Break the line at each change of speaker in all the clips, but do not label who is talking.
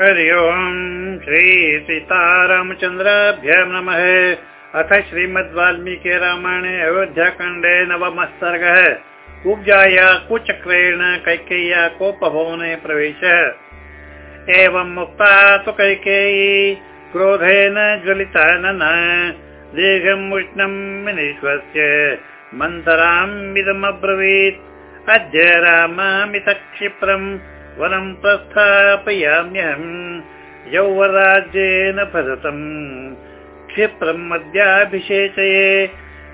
हरि ओम् श्री सीतारामचन्द्राभ्य नमः। अथ श्रीमद् वाल्मीकि रामायणे अयोध्याखण्डे नवमः सर्गः। कुब्जाया कुचक्रेण कैकेय्या कोपभवने प्रवेशः। एवम् मुक्ता तु कैकेयी क्रोधेन ज्वलिता न दीर्घम् उष्णम् विनिश्वस्य मन्तरामिदमब्रवीत् अद्य रामामित क्षिप्रम् वनं प्रस्थापयाम्यहम् यौवराज्येन भरतम् क्षिप्रम् मद्याभिषेचये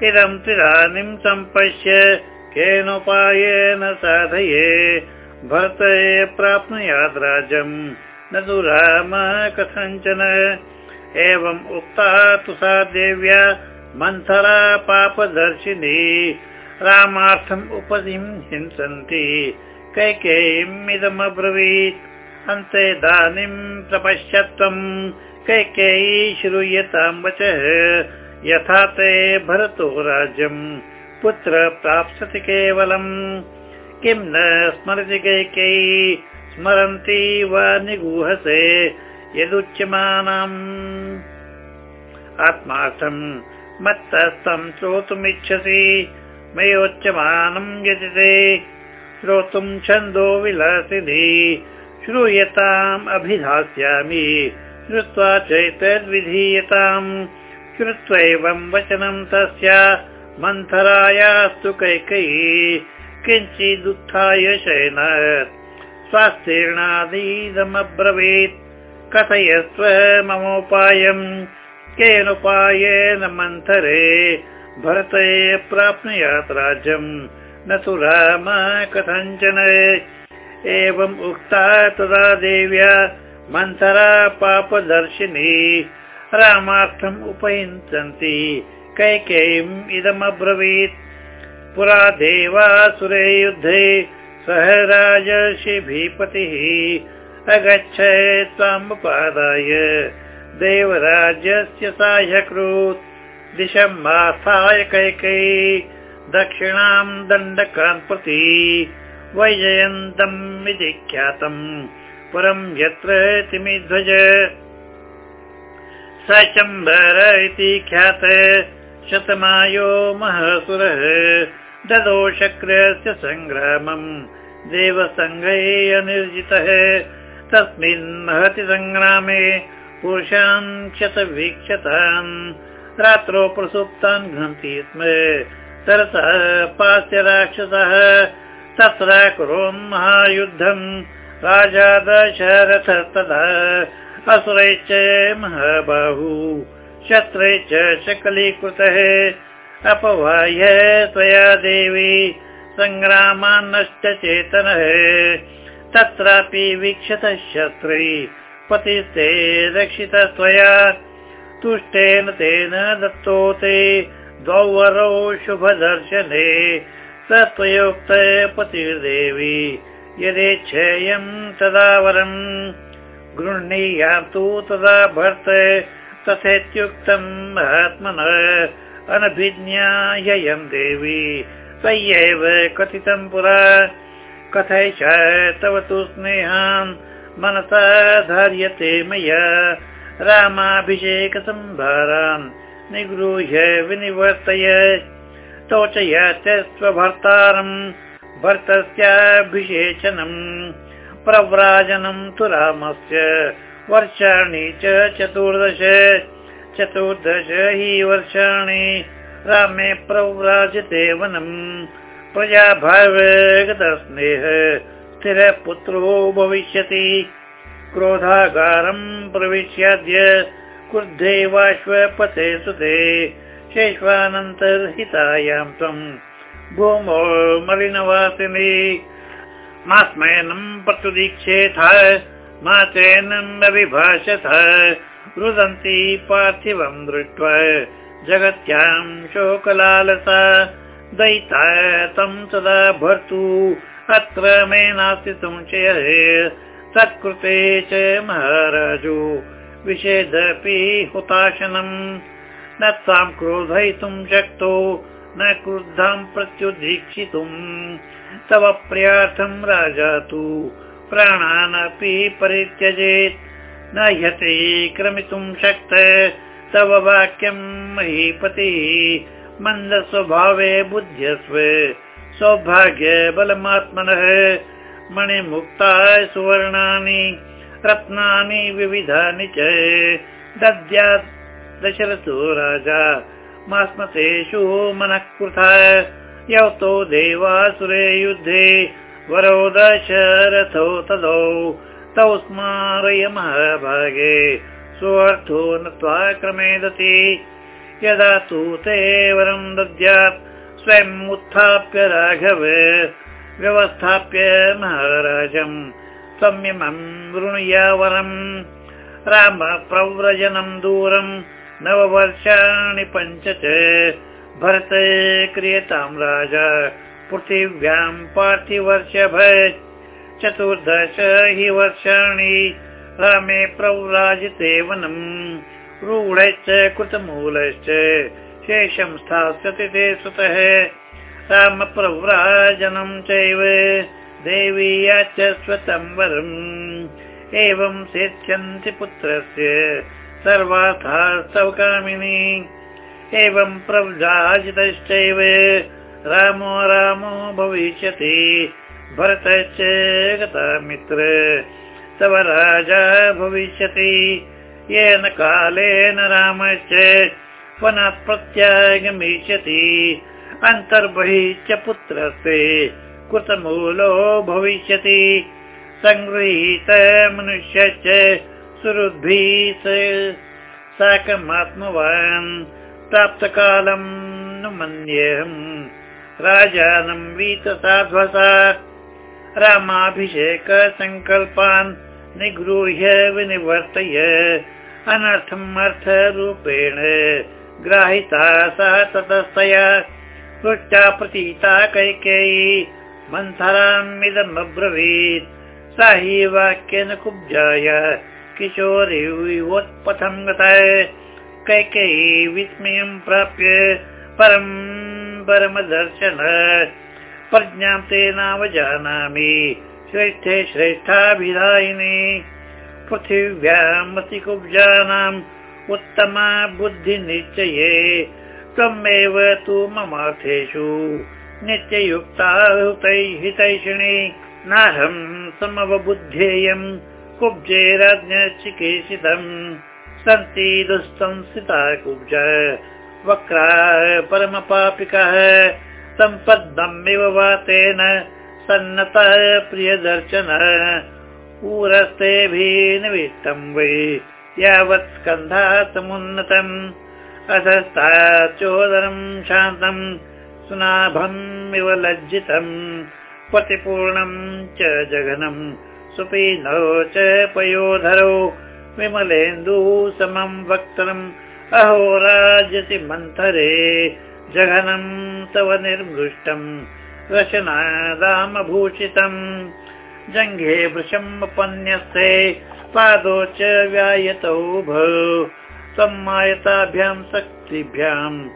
इदम् तिदानीं सम्पश्य केनोपायेन साधये। भरतये प्राप्नुयात् राज्यम् न तु राम कथञ्चन एवम् उक्ता तु सा देव्या मन्थरा पापदर्शिनी। रामार्थम् उपदिं हिंसन्ति कैकेयीमिदमब्रवीत्। अन्तेदानीं प्रपश्यत्वम् कैकेयी श्रूयतां वचः। यथा ते भरतो राज्यम् पुत्र प्राप्स्यति केवलम् किं न स्मरति कैकेयी स्मरन्ति वा निगूहसे यदुच्यमानम्। आत्मार्थम् मत्तस्थं श्रोतुमिच्छसि मयोच्यमानम् यजते श्रोतुम् छन्दो विलासिनि श्रूयताम् अभिधास्यामि। श्रुत्वा चैतद्विधीयताम् श्रुत्वैवम् वचनम् तस्य मन्थरायास्तु कैकयी किञ्चिदुत्थाय शयन। स्वास्थ्येणादीदमब्रवीत् कथयस्व ममोपायम् केनोपायेन मन्थरे भरते प्राप्नुयात् राज्यम् न तु राम कथञ्चन एवम् उक्ता तदा देव्या मन्थरा पापदर्शिनी। रामार्थम् उपयुञ्चन्ति कैकेयीम् इदमब्रवीत्। पुरा देवासुरे युद्धे सह राजर्षिभिपतिः। अगच्छ त्वामुपादाय देवराज्यस्य साह्यकृत् दिशम् आस्थाय कैकेयी दक्षिणाम् दण्डकान् प्रति वैजयन्तम् इति ख्यातम्। पुरम् यत्र तिमिध्वज। सचम्बर इति ख्यात। शतमायो महसुरः। ददो शक्रस्य सङ्ग्रामम्। देवसङ्घे अनिर्जितः तस्मिन् महति सङ्ग्रामे पुरुषान् क्षतवीक्षतान्। रात्रौ प्रसुप्तान् घ्नन्ति स्म तरसः पास्य राक्षसः तत्र कुरोन् महायुद्धम् राजा दशरथ तदा असुरैश्च महाबाहु। शत्रैश्च शकलीकृतः। अपवाह्य त्वया देवी सङ्ग्रामान्नश्च चेतनः तत्रापि वीक्षतः शस्त्रै पतिस्ते रक्षित त्वया। तुष्टेन तेन दत्तो ते द्वौ वरौ शुभदर्शने स पतिर्देवी। यदेच्छेयम् तदा वरम् गृह्णीयातु तदा भर्त तथेत्युक्तम् महात्मनः अनभिज्ञाययम् देवी। त्वय्यैव कथितम् पुरा कथय तव तु स्नेहान् मनसा धार्यते मया। रामाभिषेकसम्भारान् निगृह्य विनिवर्तय। तोचयत् स्वभर्तारम् भर्तस्याभिषेचनम्। प्रव्राजनम् तु रामस्य वर्षाणि च चतुर्दश। चतुर्दश हि वर्षाणि रामे प्रव्राजते वनम्। प्रजाभावगतस्नेह स्थिरपुत्रो भविष्यति। क्रोधागारम् प्रविश्याद्य क्रुद्धे वाश्वपथे सुते शेष्वानन्तर्हितायां त्वम् भूमो मलिनवासिनी। मा स्मयनम् प्रतुदीक्षेथ मा चैनम् अभिभाषथ रुदन्ति पार्थिवम् दृष्ट्वा जगत्यां शोकलालसा दयिता तं तदा भर्तु अत्र मे नास्ति संशयः तत्कृते च महाराजो विषेदपि हुताशनम्। न त्वां क्रोधयितुं शक्तो न क्रुद्धां प्रत्युदीक्षितुम्। तव प्रियार्थं राजा तु प्राणानपि परित्यजेत्। न ह्यते क्रमितुं शक्त तव वाक्यं महीपतिः। मन्दस्वभावे बुध्यस्व सौभाग्य बलमात्मनः मणिमुक्ता सुवर्णानि रत्नानि विविधानि च दद्यात् दशरथो राजा मास्मतेषु मनः कृथा। यौतो देवासुरे युद्धे वरौ दशरथौ तदौ तौ स्मारय महाभागे स्वर्थो नत्वा क्रमे दति। यदा तु ते वरं दद्यात् स्वयम् उत्थाप्य राघव व्यवस्थाप्य महाराजम् संयमम् वृणुयावरम् राम प्रव्रजनम् दूरम्। नववर्षाणि पञ्च च भरत क्रियताम् राजा। पृथिव्याम् पार्थिवर्षभ। चतुर्दश हि वर्षाणि। रामे प्रव्राजिते वनम्। रूढश्च कृतमूलश्च। शेषं स्थास्यति ते सुतः। रामप्रव्राजनं चैव देवीया च स्वतं वरम्। एवं सेत्स्यन्ति पुत्रस्य सर्वार्थास्तव कामिनी एवं प्रव्राजितश्चैव रामो रामो भविष्यति। भरतश्च गता मित्र तव राजा भविष्यति। येन कालेन रामश्च वनात् प्रत्यागमिष्यति। अन्तर्बहिश्च पुत्रस्ते कृतमूलो भविष्यति। सङ्गृहीत मनुष्यश्च सुहृद्भिः साकमात्मवान्। प्राप्तकालम् न मन्येऽहम्। राजानं वीतसाध्वसा रामाभिषेकसङ्कल्पान् निगृह्य विनिवर्तय। अनर्थम् अर्थरूपेण ग्राहिता सा ततस्तया। पृष्टा प्रतीता कैकेयी मन्थरामिदमब्रवीत्। सा हि वाक्येन कुब्जाय किशोरीवोत्पथं गता कैकेयी विस्मयं प्राप्य परम् परमदर्शन। प्रज्ञां तेनावजानामि श्रेष्ठे श्रेष्ठाभिधायिनी। पृथिव्यामति कुब्जानाम् उत्तमा बुद्धिनिश्चये त्वमेव तु ममार्थेषु नित्ययुक्ता हितैषिणी नाहं समवबुद्धेयम् कुब्जे राज्ञचिकीर्षितम् सन्ति दुःसंस्थिता कुब्ज वक्रा परमपापिकः सम्पद्दमिव वातेन सन्नतः प्रियदर्शन ऊरस्तेभिनिविष्टम् वै यावत् स्कन्धा समुन्नतम् अधस्ताचोदरम् शान्तम् सुनाभम् इव लज्जितम् प्रतिपूर्णम् च जघनम्। सुपीनौ च पयोधरौ विमलेन्दु समम् वक्त्रम् अहो राजति मन्थरे जघनम् तव निर्मृष्टम्। रशनादामभूषितम् जङ्घे वृषम्पन्यस्ते पादौ च व्यायतौ भौ। सम्मायताभ्यां शक्तिभ्याम्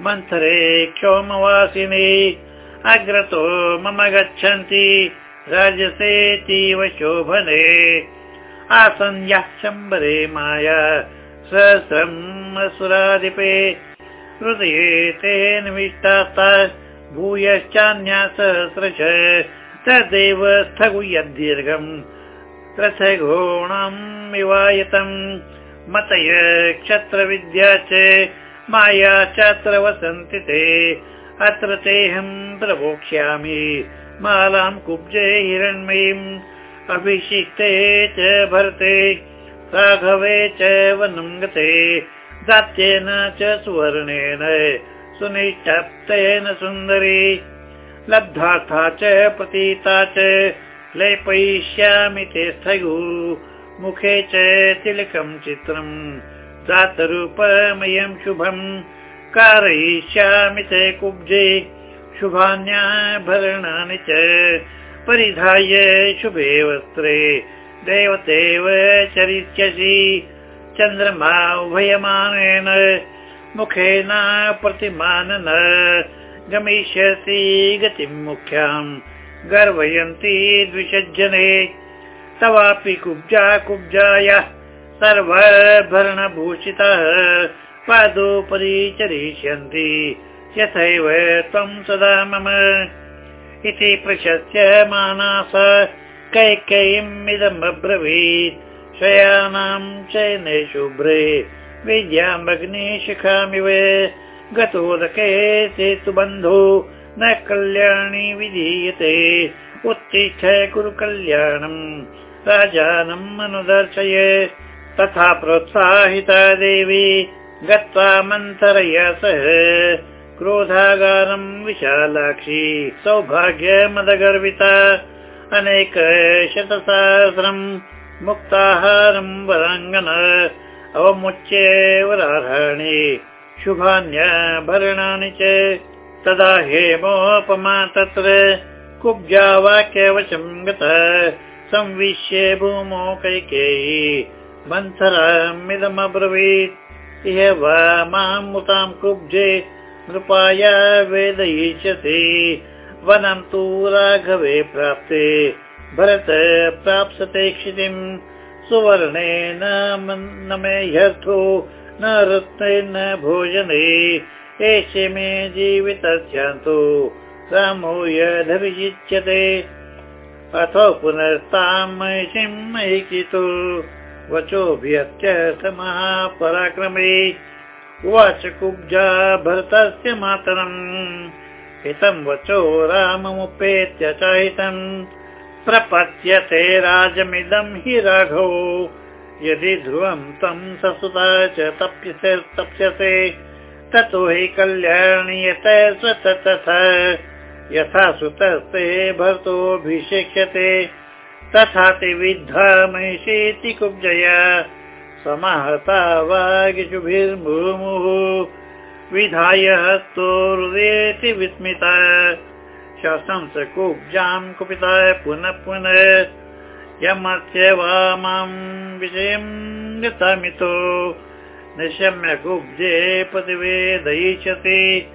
मन्थरे क्षोमवासिनी अग्रतो मम गच्छन्ति राजसेतीव शोभने आसन् यः शम्बरे माया सहस्रम् असुराधिपे। हृदये तेन विष्टास्ता भूयश्चान्या सहस्रश तदेव स्थगुयद्दीर्घम् रथघोणम् इवायतम् मतय क्षत्रविद्या च माया चात्र वसन्ति ते। अत्र तेऽहम् प्रवोक्ष्यामि। मालां कुब्जे हिरण्मयीम् अभिषिक्ते च भरते। राघवे च वनं गते दात्येन च सुवर्णेन सुनिष्ठप्तेन सुन्दरी। लब्धार्था च प्रतीता च लेपयिष्यामि ते स्थगु मुखे च तिलकम् चित्रम् दातरूपमयम् शुभम् कारयिष्यामि ते कुब्जे शुभान्याभरणानि च परिधाय शुभे वस्त्रे देवतेव चरिष्यसि चन्द्रमा उभयमानेन मुखेन प्रतिमानन गमिष्यसि गतिम् मुख्याम् गर्वयन्ति द्विषज्जने तवापि कुब्जा कुब्जाय सर्वभरणभूषितः पादोपरि चरिष्यन्ति। यथैव त्वं सदा मम। इति प्रशस्य मानास कैकयीम् अब्रवीत्। शयानां चयने शुभ्रे विद्यामग्निशिखामिव गतोदके सेतु बन्धु न कल्याणी विधीयते। उत्तिष्ठ कुरु कल्याणम् राजानम् अनुदर्शय तथा प्रोत्साहिता देवी गत्वा मन्थरय सह क्रोधागारम् विशालाक्षी सौभाग्यमदगर्विता अनेक शतसहस्रम् मुक्ताहारम् वराङ्गन अवमुच्य वरार्हाणि शुभान्यभरणानि च। तदा हेमोपमा तत्र कुब्जा वाक्यवशम् गतः संविश्य भूमौ कैकेयी मन्थरामिदमब्रवीत् इह वा मामुतां कुब्जे नृपाय वेदयिष्यति वनं तु राघवे प्राप्ते। भरत प्राप्स्यते क्षितिम् सुवर्णेन न मे ह्यर्थो न रत्ने न भोजने। एषे मे जीवितस्यान्तु रामो यदभिजिच्यते अथो पुनस्तां महिषिं वचोऽभ्यत्यर्थमहापराक्रमे उवाच कुब्जा भरतस्य मातरम्। हितं वचो राममुपेत्य चाहितम्। प्रपद्यते राजमिदं हि राघो। यदि ध्रुवं तं ससुता च तप्यसे तप्स्यसे ततो हि कल्याणीयत तथा। यथा सुतस्ते भर्तोऽभिषेक्ष्यते तथा ते विद्धा महिषेति कुब्जया। समाहता वागिषुभिर्मुहुमुः विधाय हस्तो विस्मिता। शंस कुब्जां कुपिता पुनः पुनः। यमस्य वा मां विषयं गतमितो निशम्य कुब्जे प्रतिवेदयिष्यति।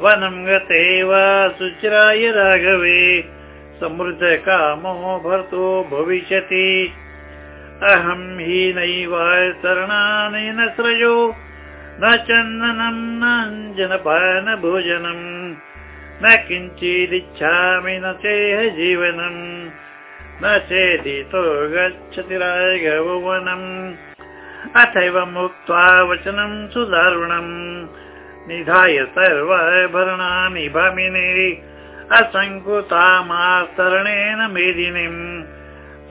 वनं गते वा सुचिराय राघवे समृद्ध कामो भर्तो भविष्यति। अहं हि नैव शरणानेन स्रजो न चन्दनं न भोजनम् न किञ्चिदिच्छामि न चेह जीवनम् न चेदितो गच्छति राघवनम् अथैव मुक्त्वा वचनं सुदारुणम् निधाय सर्वभरणानि भामिनि असङ्कुतामास्तरणेन मेदिनीम्।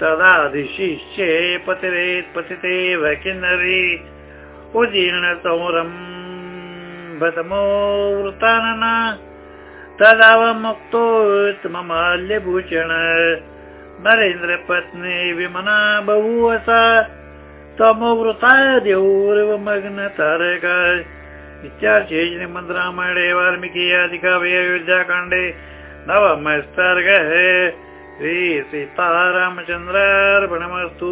तदाधिशिष्ये पतिरेत् पतिते किन्नरी। उदीर्णतौरम् भतमो वृतानन। तदावमुक्तोत्तममाल्यभूषण नरेन्द्रपत्नी विमना बहुवसा। तमोवृता देवोर्वमग्न तारका इत्यार्थे श्रीमद् रामायणे वाल्मीकि आदिकाव्ये अयोध्याकाण्डे नवमस्तर्गः श्री सीतारामचन्द्रार्पणमस्तु